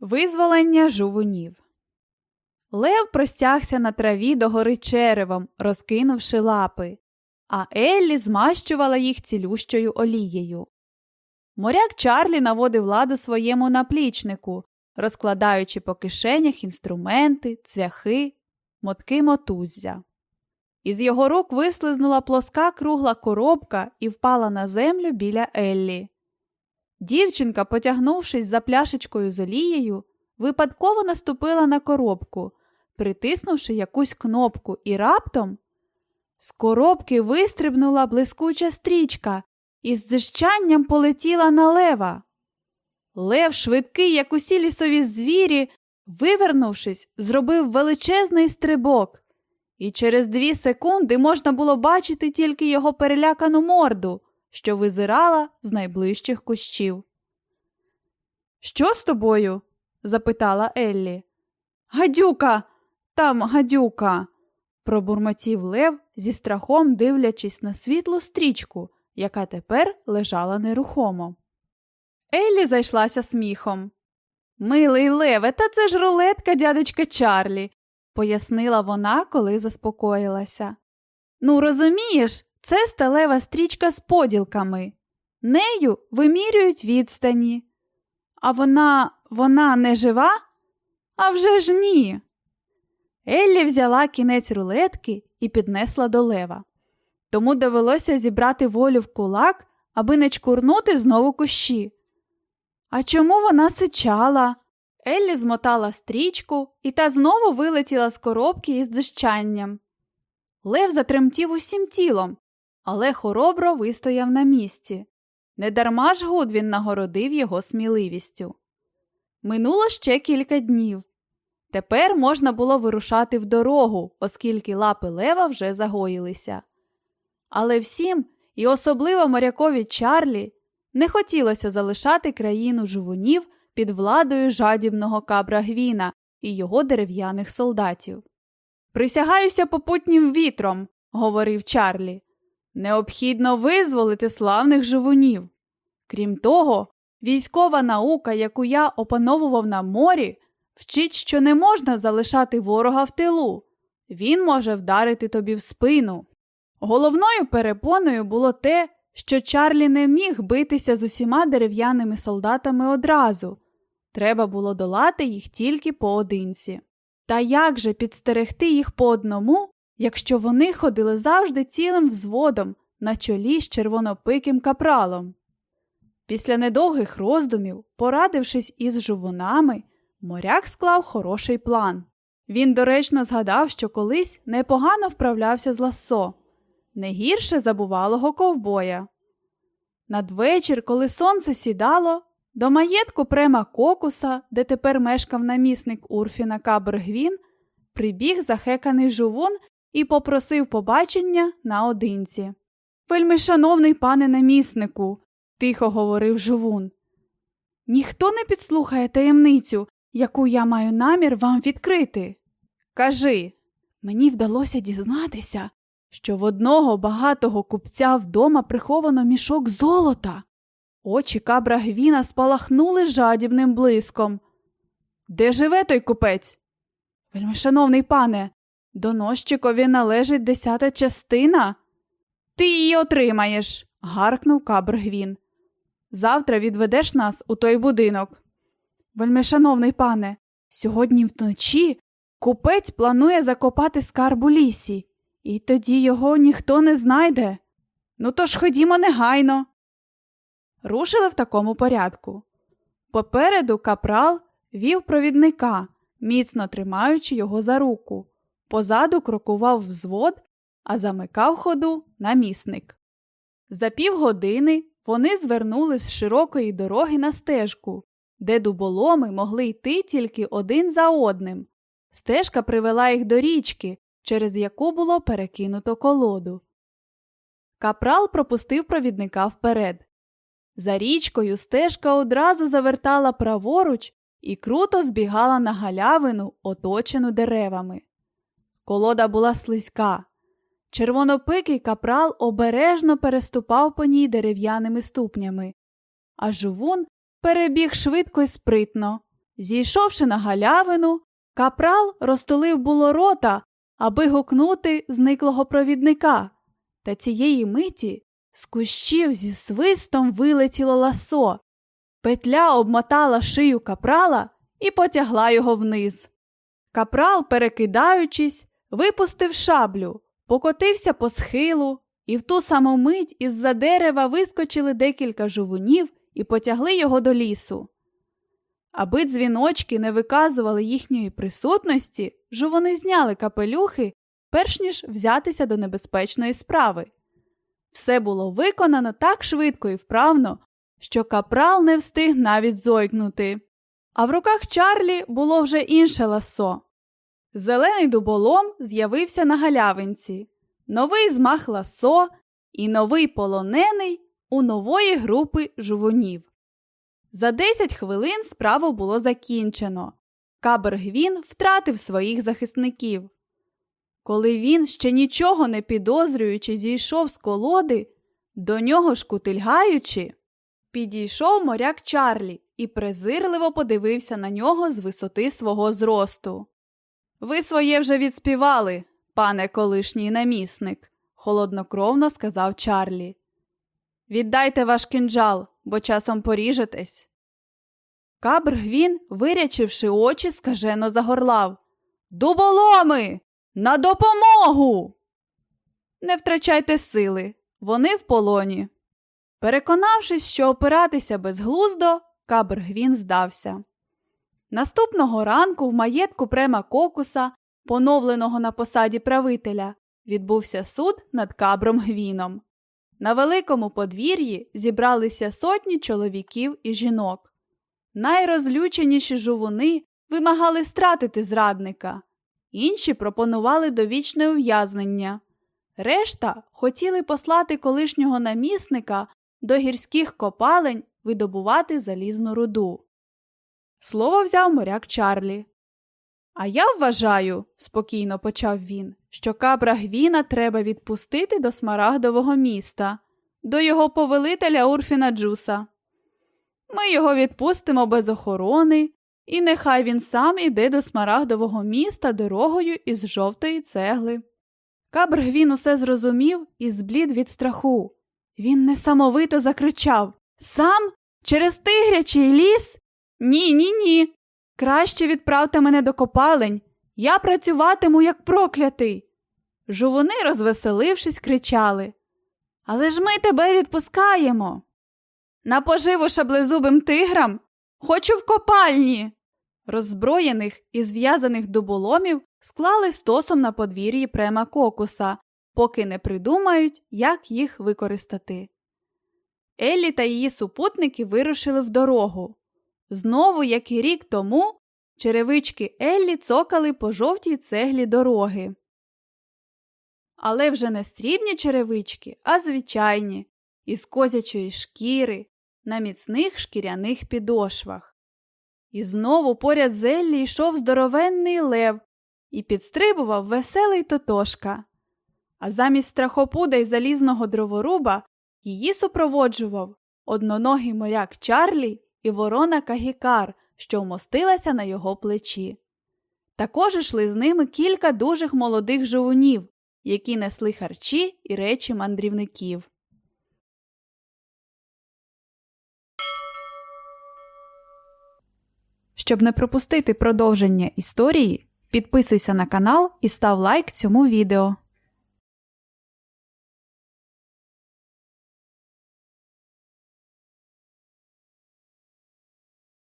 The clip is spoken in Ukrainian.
Визволення жувунів. Лев простягся на траві догори черевом, розкинувши лапи, а Еллі змащувала їх цілющою олією. Моряк Чарлі наводив ладу своєму наплічнику, розкладаючи по кишенях інструменти, цвяхи, мотки мотуззя. Із його рук вислизнула плоска кругла коробка і впала на землю біля Еллі. Дівчинка, потягнувшись за пляшечкою з олією, випадково наступила на коробку, притиснувши якусь кнопку, і раптом з коробки вистрибнула блискуча стрічка і з дзижчанням полетіла на лева. Лев, швидкий, як усі лісові звірі, вивернувшись, зробив величезний стрибок, і через дві секунди можна було бачити тільки його перелякану морду що визирала з найближчих кущів. Що з тобою? запитала Еллі. Гадюка, там гадюка, пробурмотів Лев зі страхом дивлячись на світлу стрічку, яка тепер лежала нерухомо. Еллі зайшлася сміхом. Милий Леве, та це ж рулетка дядечка Чарлі, пояснила вона, коли заспокоїлася. Ну, розумієш, це сталева стрічка з поділками. Нею вимірюють відстані. А вона вона не жива? А вже ж ні. Еллі взяла кінець рулетки і піднесла до лева. Тому довелося зібрати волю в кулак, аби не чкурнути знову кущі. А чому вона сичала? Еллі змотала стрічку, і та знову вилетіла з коробки із дзищанням. Лев затремтів усім тілом, але хоробро вистояв на місці. Недарма ж Гудвін нагородив його сміливістю. Минуло ще кілька днів. Тепер можна було вирушати в дорогу, оскільки лапи лева вже загоїлися. Але всім, і особливо морякові Чарлі, не хотілося залишати країну жувунів під владою жадібного кабра Гвіна і його дерев'яних солдатів. Присягаюся попутнім вітром, говорив Чарлі. Необхідно визволити славних живунів. Крім того, військова наука, яку я опановував на морі, вчить, що не можна залишати ворога в тилу. Він може вдарити тобі в спину. Головною перепоною було те, що Чарлі не міг битися з усіма дерев'яними солдатами одразу. Треба було долати їх тільки поодинці. Та як же підстерегти їх по одному, якщо вони ходили завжди цілим взводом на чолі з червонопиким капралом. Після недовгих роздумів, порадившись із жувунами, моряк склав хороший план. Він доречно згадав, що колись непогано вправлявся з лассо, не гірше забувалого ковбоя. Надвечір, коли сонце сідало, до маєтку према кокуса, де тепер мешкав намісник Урфіна Кабергвін, прибіг захеканий жувун і попросив побачення наодинці. Вельми шановний пане наміснику, тихо говорив Жувун. Ніхто не підслухає таємницю, яку я маю намір вам відкрити. Кажи, мені вдалося дізнатися, що в одного багатого купця вдома приховано мішок золота. Очі кабра Гвіна спалахнули жадібним блиском. Де живе той купець? Вельми шановний пане, Доносчикові належить десята частина. Ти її отримаєш, гаркнув Кабргвін. Завтра відведеш нас у той будинок. Вельмишановний пане, сьогодні вночі купець планує закопати скарб у лісі, і тоді його ніхто не знайде. Ну то ж ходімо негайно. Рушили в такому порядку. Попереду капрал вів провідника, міцно тримаючи його за руку. Позаду крокував взвод, а замикав ходу намісник. За півгодини вони звернули з широкої дороги на стежку, де дуболоми могли йти тільки один за одним. Стежка привела їх до річки, через яку було перекинуто колоду. Капрал пропустив провідника вперед. За річкою стежка одразу завертала праворуч і круто збігала на галявину, оточену деревами. Колода була слизька. Червонопикий капрал обережно переступав по ній дерев'яними ступнями, а жувун перебіг швидко й спритно, Зійшовши на галявину, капрал розтулив було рота, аби гукнути зниклого провідника. Та цієї миті з кущів зі свистом вилетіло ласо. Петля обмотала шию капрала і потягла його вниз. Капрал, перекидаючись, випустив шаблю, покотився по схилу, і в ту саму мить із-за дерева вискочили декілька жувунів і потягли його до лісу. Аби дзвіночки не виказували їхньої присутності, жувуни зняли капелюхи, перш ніж взятися до небезпечної справи. Все було виконано так швидко і вправно, що капрал не встиг навіть зойкнути. А в руках Чарлі було вже інше ласо. Зелений дуболом з'явився на галявинці, новий змах ласо і новий полонений у нової групи жувунів. За 10 хвилин справу було закінчено. Кабергвін втратив своїх захисників. Коли він, ще нічого не підозрюючи, зійшов з колоди, до нього шкутильгаючи, підійшов моряк Чарлі і презирливо подивився на нього з висоти свого зросту. Ви своє вже відспівали, пане колишній намісник, холоднокровно сказав Чарлі. Віддайте ваш кинджал, бо часом поріжетесь. Кабргвін, вирячивши очі, скажено загорлав Дуболоми! На допомогу! Не втрачайте сили, вони в полоні. Переконавшись, що опиратися безглуздо, Кабргвін здався. Наступного ранку в маєтку према Кокуса, поновленого на посаді правителя, відбувся суд над Кабром Гвіном. На великому подвір'ї зібралися сотні чоловіків і жінок. Найрозлюченіші жувуни вимагали стратити зрадника, інші пропонували довічне ув'язнення. Решта хотіли послати колишнього намісника до гірських копалень видобувати залізну руду. Слово взяв моряк Чарлі. А я вважаю, спокійно почав він, що кабра Гвіна треба відпустити до смарагдового міста, до його повелителя Урфіна Джуса. Ми його відпустимо без охорони, і нехай він сам іде до смарагдового міста дорогою із жовтої цегли. Кабр Гвін усе зрозумів і зблід від страху. Він несамовито закричав Сам? Через тигрячий ліс? Ні, ні, ні. Краще відправте мене до копалень. Я працюватиму, як проклятий. Жувуни, розвеселившись, кричали. Але ж ми тебе відпускаємо. На поживу шаблезубим тиграм хочу в копальні. Роззброєних і зв'язаних дуболомів склали стосом на подвір'ї према кокуса, поки не придумають, як їх використати. Еллі та її супутники вирушили в дорогу. Знову, як і рік тому, черевички Еллі цокали по жовтій цеглі дороги. Але вже не срібні черевички, а звичайні, із козячої шкіри, на міцних шкіряних підошвах. І знову поряд з Еллі йшов здоровенний лев і підстрибував веселий тотошка. А замість страхопуда й залізного дроворуба її супроводжував одноногий моряк Чарлі і ворона Кагікар, що вмостилася на його плечі. Також йшли з ними кілька дужих молодих живунів, які несли харчі і речі мандрівників. Щоб не пропустити продовження історії, підписуйся на канал і став лайк цьому відео.